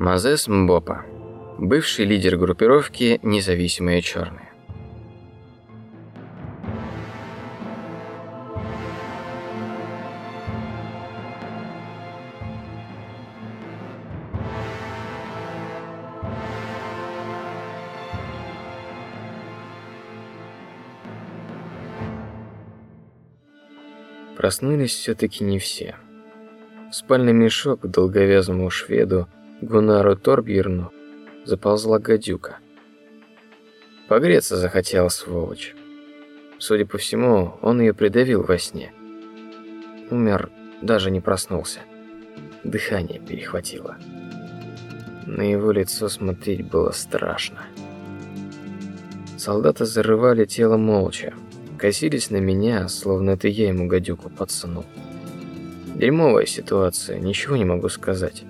Мазес Мбопа, бывший лидер группировки «Независимые черные». Проснулись все-таки не все. В спальный мешок долговязому шведу Гунару Торбьерну заползла гадюка. Погреться захотела сволочь. Судя по всему, он ее придавил во сне. Умер, даже не проснулся. Дыхание перехватило. На его лицо смотреть было страшно. Солдаты зарывали тело молча, косились на меня, словно это я ему гадюку подсунул. Дерьмовая ситуация, ничего не могу сказать.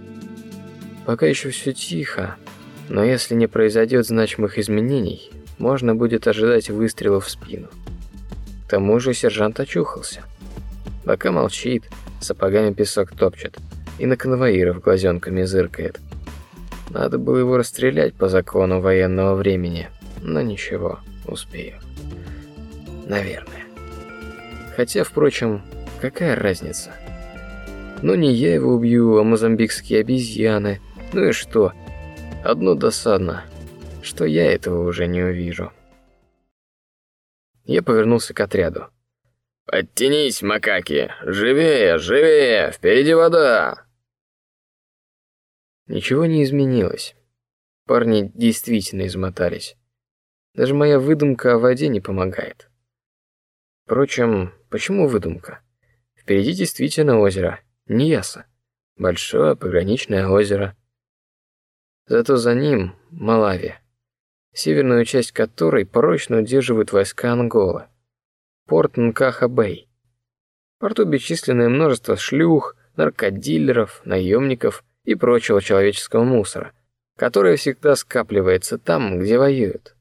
Пока еще все тихо, но если не произойдет значимых изменений, можно будет ожидать выстрела в спину. К тому же сержант очухался. Пока молчит, сапогами песок топчет и на конвоиров глазенками зыркает. Надо было его расстрелять по закону военного времени, но ничего, успею. Наверное. Хотя, впрочем, какая разница? Ну не я его убью, а мозамбикские обезьяны. Ну и что? Одно досадно, что я этого уже не увижу. Я повернулся к отряду. Подтянись, макаки, живее, живее, впереди вода. Ничего не изменилось. Парни действительно измотались. Даже моя выдумка о воде не помогает. Впрочем, почему выдумка? Впереди действительно озеро, Ньяса, большое пограничное озеро. Зато за ним Малави, северную часть которой прочно удерживают войска Анголы. Порт Нкаха-Бэй. Порту бесчисленное множество шлюх, наркодилеров, наемников и прочего человеческого мусора, которое всегда скапливается там, где воюют.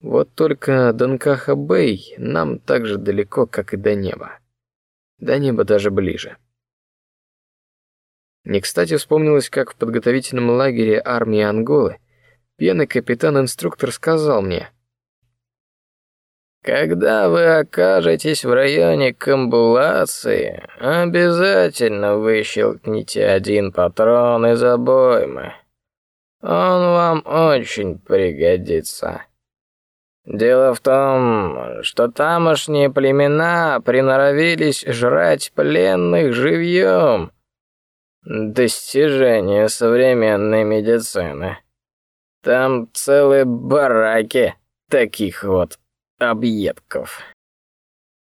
Вот только до Нкаха-Бэй нам так же далеко, как и до неба. До неба даже ближе. Не кстати вспомнилось, как в подготовительном лагере армии Анголы пьяный капитан-инструктор сказал мне: когда вы окажетесь в районе камбулации, обязательно выщелкните один патрон из обоймы. Он вам очень пригодится. Дело в том, что тамошние племена приноровились жрать пленных живьем. Достижение современной медицины. Там целые бараки таких вот объедков.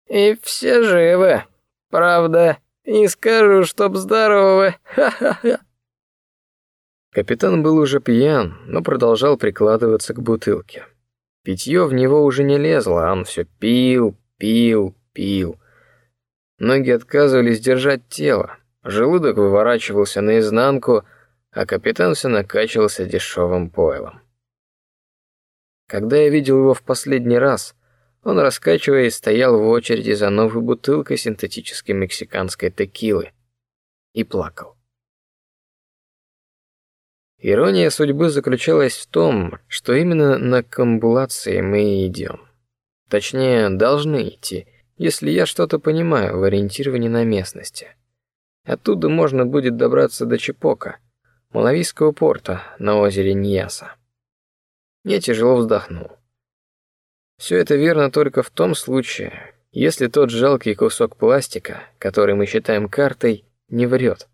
И все живы, правда, не скажу, чтоб здоровы. Ха-ха-ха. Капитан был уже пьян, но продолжал прикладываться к бутылке. Питье в него уже не лезло, а он все пил, пил, пил. Ноги отказывались держать тело, желудок выворачивался наизнанку, а капитан все накачивался дешевым пойлом. Когда я видел его в последний раз, он раскачиваясь стоял в очереди за новой бутылкой синтетической мексиканской текилы и плакал. Ирония судьбы заключалась в том, что именно на камбулации мы идем. Точнее, должны идти, если я что-то понимаю в ориентировании на местности. Оттуда можно будет добраться до Чепока, Малавийского порта на озере Ньяса. Я тяжело вздохнул. Все это верно только в том случае, если тот жалкий кусок пластика, который мы считаем картой, не врет,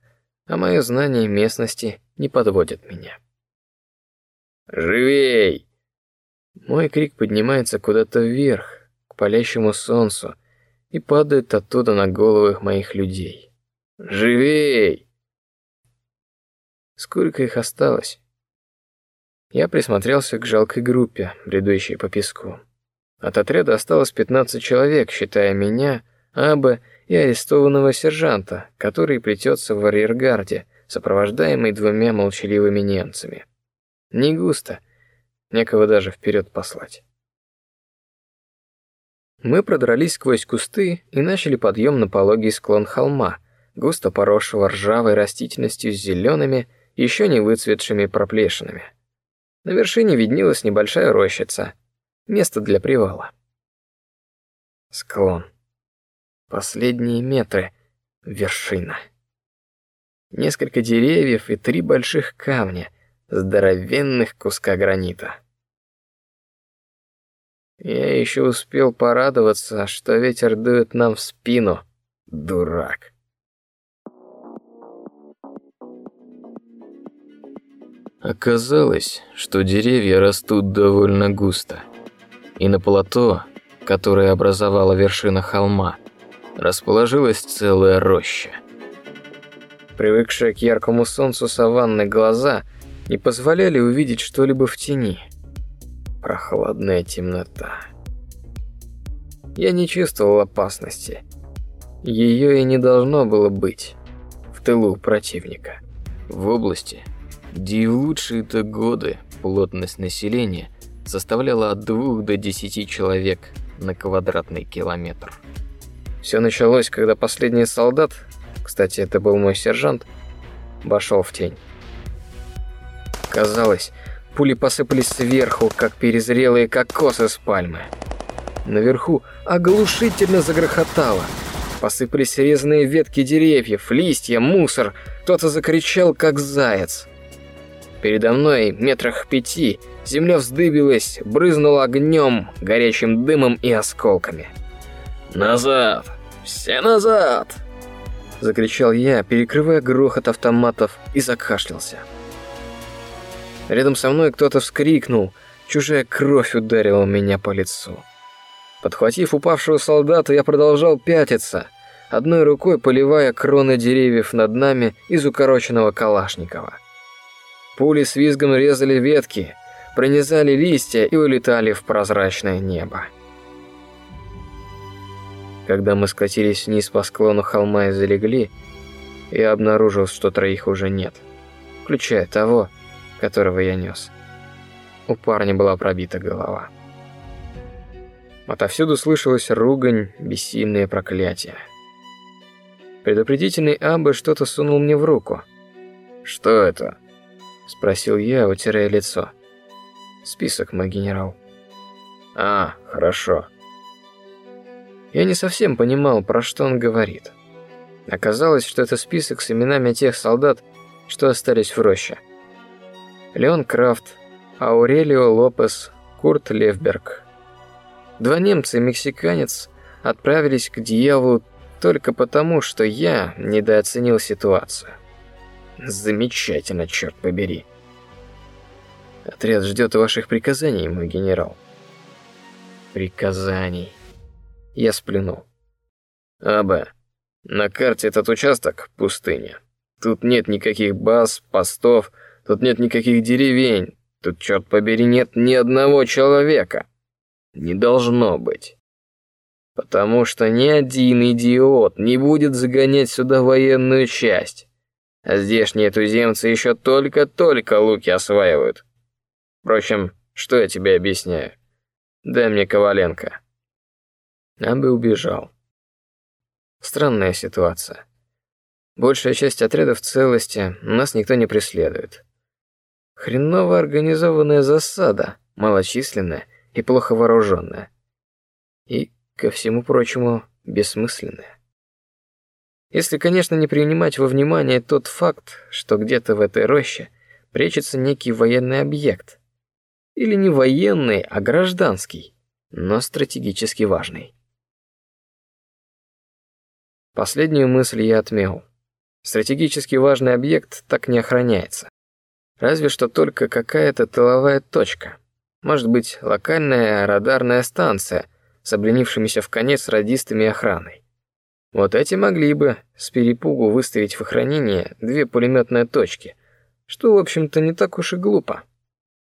а мое знание местности не подводит меня. Живей! Мой крик поднимается куда-то вверх, к палящему солнцу, и падает оттуда на головы моих людей. Живей! Сколько их осталось? Я присмотрелся к жалкой группе, бредущей по песку. От отряда осталось 15 человек, считая меня, Аба и арестованного сержанта, который плетется в арьергарде, сопровождаемый двумя молчаливыми немцами. Не густо, некого даже вперед послать. Мы продрались сквозь кусты и начали подъем на пологий склон холма, густо поросшего ржавой растительностью с зелеными, еще не выцветшими проплешинами. На вершине виднелась небольшая рощица, место для привала. Склон. Последние метры. Вершина. Несколько деревьев и три больших камня, здоровенных куска гранита. Я еще успел порадоваться, что ветер дует нам в спину. Дурак. Оказалось, что деревья растут довольно густо, и на плато которое образовала вершина холма, расположилась целая роща. Привыкшие к яркому солнцу саванны глаза не позволяли увидеть что-либо в тени. Прохладная темнота. Я не чувствовал опасности. Ее и не должно было быть в тылу противника. В области, где и в лучшие-то годы плотность населения составляла от двух до десяти человек на квадратный километр. Все началось, когда последний солдат, кстати, это был мой сержант, вошел в тень. Казалось, пули посыпались сверху, как перезрелые кокосы с пальмы. Наверху оглушительно загрохотало. Посыпались резные ветки деревьев, листья, мусор. Кто-то закричал, как заяц. Передо мной, метрах пяти, Земля вздыбилась, брызнула огнем, горячим дымом и осколками. «Назад! Все назад!» Закричал я, перекрывая грохот автоматов, и закашлялся. Рядом со мной кто-то вскрикнул, чужая кровь ударила меня по лицу. Подхватив упавшего солдата, я продолжал пятиться, одной рукой поливая кроны деревьев над нами из укороченного Калашникова. Пули с визгом резали ветки, пронизали листья и улетали в прозрачное небо. Когда мы скатились вниз по склону холма и залегли, я обнаружил, что троих уже нет, включая того, которого я нес. У парня была пробита голова. Отовсюду слышалась ругань, бессильные проклятия. Предупредительный Абы что-то сунул мне в руку. «Что это?» – спросил я, утирая лицо. Список, мой генерал. А, хорошо. Я не совсем понимал, про что он говорит. Оказалось, что это список с именами тех солдат, что остались в роще. Леон Крафт, Аурелио Лопес, Курт Левберг. Два немца и мексиканец отправились к дьяволу только потому, что я недооценил ситуацию. Замечательно, черт побери. Отряд ждет ваших приказаний, мой генерал. Приказаний. Я сплюнул. Аба, на карте этот участок пустыня. Тут нет никаких баз, постов, тут нет никаких деревень, тут, черт побери, нет ни одного человека. Не должно быть. Потому что ни один идиот не будет загонять сюда военную часть. А здешние туземцы еще только-только луки осваивают. Впрочем, что я тебе объясняю? Дай мне Коваленко. Абы убежал. Странная ситуация. Большая часть отряда в целости, нас никто не преследует. Хреново организованная засада, малочисленная и плохо вооруженная. И, ко всему прочему, бессмысленная. Если, конечно, не принимать во внимание тот факт, что где-то в этой роще прячется некий военный объект, или не военный, а гражданский, но стратегически важный. Последнюю мысль я отмел. Стратегически важный объект так не охраняется. Разве что только какая-то тыловая точка. Может быть, локальная радарная станция с обленившимися в конец радистами охраной. Вот эти могли бы с перепугу выставить в охранение две пулеметные точки, что, в общем-то, не так уж и глупо.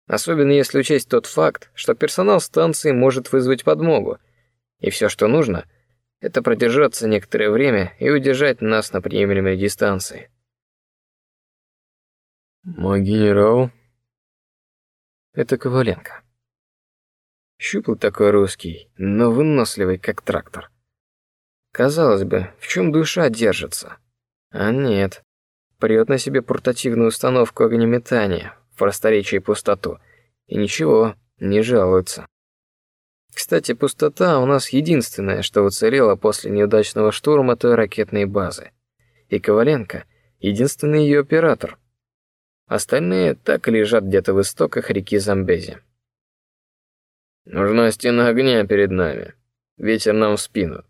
Особенно если учесть тот факт, что персонал станции может вызвать подмогу, и все, что нужно, это продержаться некоторое время и удержать нас на приемлемой дистанции. Мой генерал, это Коваленко. Щуплый такой русский, но выносливый, как трактор. Казалось бы, в чем душа держится? А нет. прет на себе портативную установку огнеметания в просторечии пустоту. И ничего, не жалуется. Кстати, пустота у нас единственное, что уцелело после неудачного штурма той ракетной базы. И Коваленко — единственный ее оператор. Остальные так и лежат где-то в истоках реки Замбези. Нужна стена огня перед нами. Ветер нам в спину.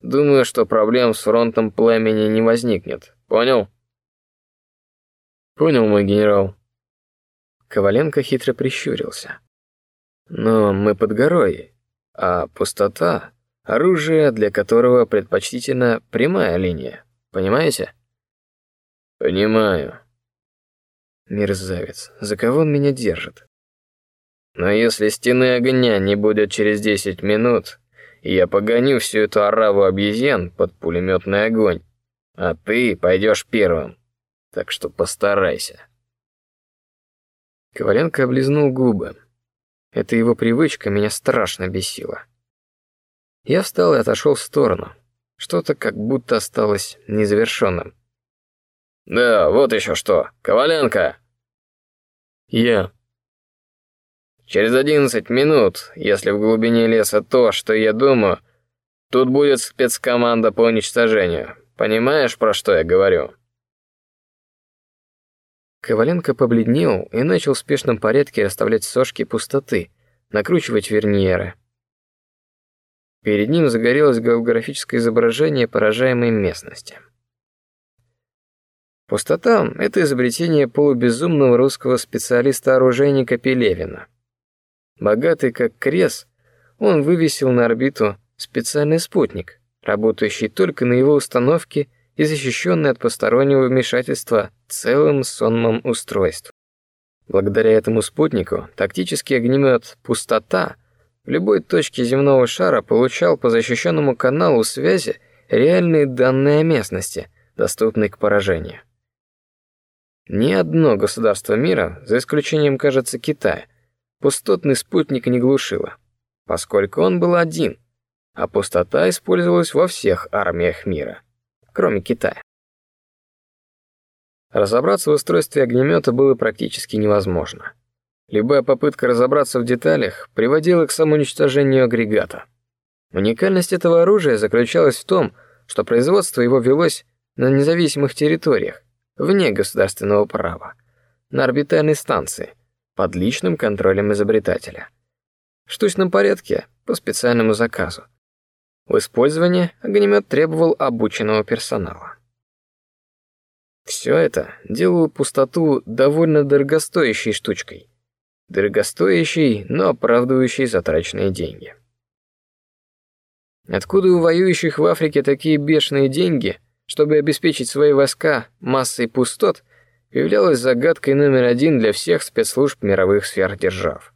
Думаю, что проблем с фронтом пламени не возникнет. Понял? Понял, мой генерал. Коваленко хитро прищурился. Но мы под горой, а пустота — оружие, для которого предпочтительно прямая линия. Понимаете? Понимаю. Мерзавец, за кого он меня держит? Но если стены огня не будет через десять минут, я погоню всю эту ораву обезьян под пулеметный огонь, а ты пойдешь первым. Так что постарайся. Коваленко облизнул губы. Эта его привычка меня страшно бесила. Я встал и отошел в сторону. Что-то как будто осталось незавершенным. Да, вот еще что, Коваленко. Я. Через одиннадцать минут, если в глубине леса то, что я думаю, тут будет спецкоманда по уничтожению. Понимаешь, про что я говорю?» Коваленко побледнел и начал в спешном порядке расставлять сошки пустоты, накручивать верниеры. Перед ним загорелось голографическое изображение поражаемой местности. Пустота — это изобретение полубезумного русского специалиста-оружейника Пелевина. Богатый как крес, он вывесил на орбиту специальный спутник, работающий только на его установке и защищенный от постороннего вмешательства целым сонмом устройств. Благодаря этому спутнику тактический огнемет «Пустота» в любой точке земного шара получал по защищенному каналу связи реальные данные о местности, доступные к поражению. Ни одно государство мира, за исключением, кажется, Китая, пустотный спутник не глушило, поскольку он был один, а пустота использовалась во всех армиях мира, кроме Китая. Разобраться в устройстве огнемета было практически невозможно. Любая попытка разобраться в деталях приводила к самоуничтожению агрегата. Уникальность этого оружия заключалась в том, что производство его велось на независимых территориях, вне государственного права, на орбитальной станции – под личным контролем изобретателя. В штучном порядке по специальному заказу. В использовании огнемет требовал обученного персонала. Все это делало пустоту довольно дорогостоящей штучкой. Дорогостоящей, но оправдывающей затраченные деньги. Откуда у воюющих в Африке такие бешеные деньги, чтобы обеспечить свои войска массой пустот, являлась загадкой номер один для всех спецслужб мировых сверхдержав.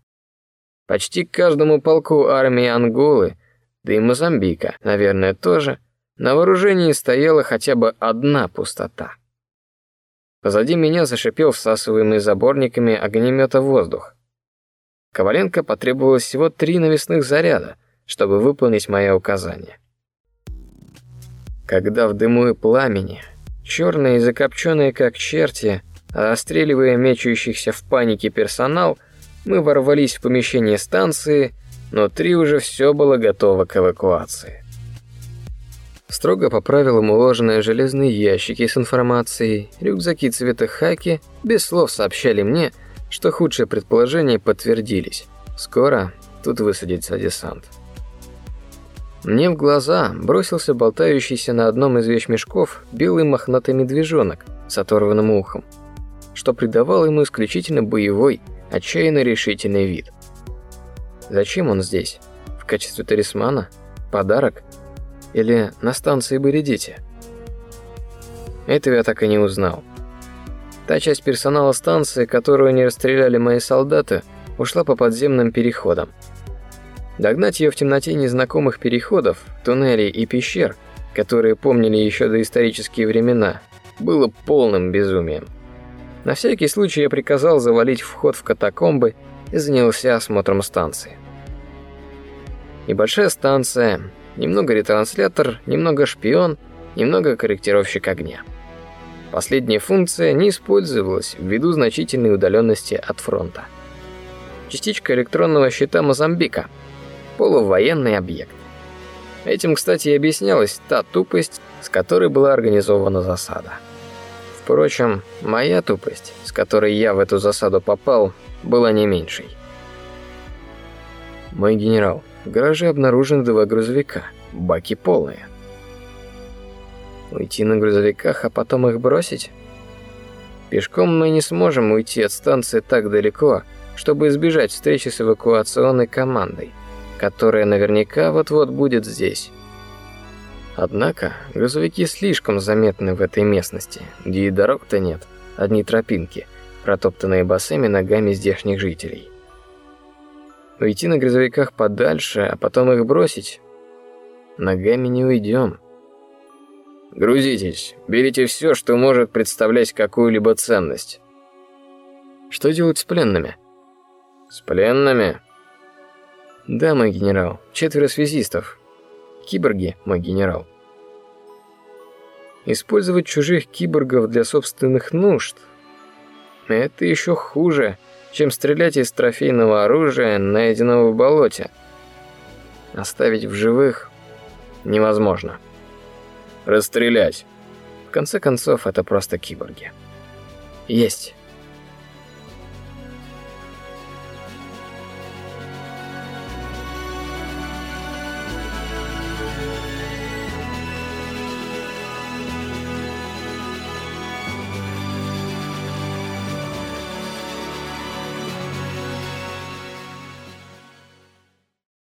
Почти каждому полку армии Анголы, да и Мозамбика, наверное, тоже, на вооружении стояла хотя бы одна пустота. Позади меня зашипел всасываемый заборниками огнемета воздух. Коваленко потребовалось всего три навесных заряда, чтобы выполнить мои указания. Когда в дыму и пламени, черные и закопченные как черти, Расстреливая мечущихся в панике персонал, мы ворвались в помещение станции, но три уже все было готово к эвакуации. Строго по правилам уложенные железные ящики с информацией, рюкзаки цвета хаки без слов сообщали мне, что худшие предположения подтвердились. Скоро тут высадится десант. Мне в глаза бросился болтающийся на одном из вещмешков белый мохнатый медвежонок с оторванным ухом что придавало ему исключительно боевой, отчаянно решительный вид. Зачем он здесь? В качестве талисмана? Подарок? Или на станции были? Этого я так и не узнал. Та часть персонала станции, которую не расстреляли мои солдаты, ушла по подземным переходам. Догнать ее в темноте незнакомых переходов, туннелей и пещер, которые помнили еще доисторические времена, было полным безумием. На всякий случай я приказал завалить вход в катакомбы и занялся осмотром станции. Небольшая станция, немного ретранслятор, немного шпион, немного корректировщик огня. Последняя функция не использовалась ввиду значительной удаленности от фронта. Частичка электронного щита Мозамбика. Полувоенный объект. Этим, кстати, и объяснялась та тупость, с которой была организована засада. Впрочем, моя тупость, с которой я в эту засаду попал, была не меньшей. Мой генерал, в гараже обнаружены два грузовика, баки полные. Уйти на грузовиках, а потом их бросить? Пешком мы не сможем уйти от станции так далеко, чтобы избежать встречи с эвакуационной командой, которая наверняка вот-вот будет здесь. Однако грузовики слишком заметны в этой местности, где и дорог-то нет, одни тропинки, протоптанные босыми ногами здешних жителей. Уйти на грузовиках подальше, а потом их бросить? Ногами не уйдем. Грузитесь, берите все, что может представлять какую-либо ценность. Что делать с пленными? С пленными? Да, мой генерал, четверо связистов. Киборги, мой генерал. Использовать чужих киборгов для собственных нужд – это еще хуже, чем стрелять из трофейного оружия, найденного в болоте. Оставить в живых невозможно. Расстрелять. В конце концов, это просто киборги. Есть.